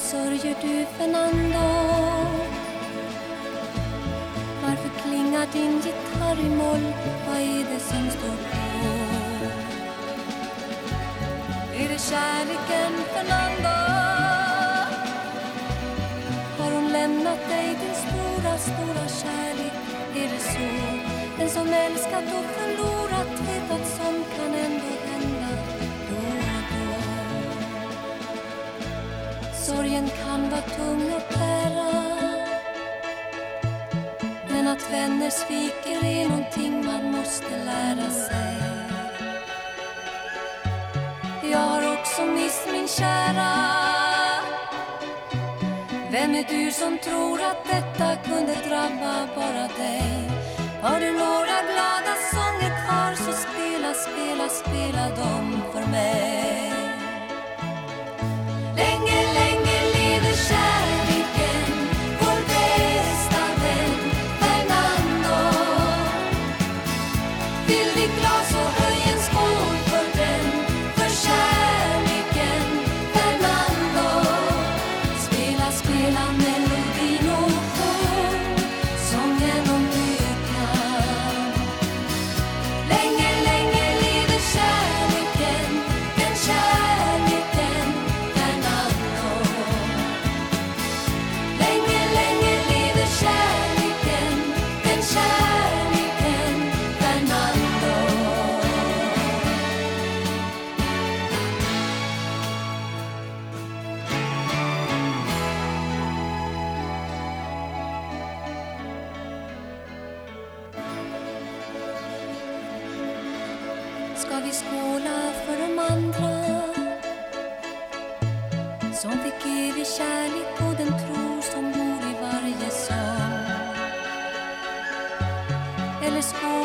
sörjer du Fernando? Varför klingar din gitarr i moll? Vad är det som står på? Är det kärleken Fernando? Har hon lämnat dig din stora, stora kärlek? Är det så? Den som älskat och förlorat vet att Sorgen kan vara tung att bära. Men att vänner sviker är någonting man måste lära sig. Jag har också mist min kära. Vem är du som tror att detta kunde drabba bara dig? Har du några glada sånger kvar så spela, spela, spela dem för mig? Spela, spela ska vi skåla för de andra som fick evig kärlek och den tro som bor i varje sång. Eller skåla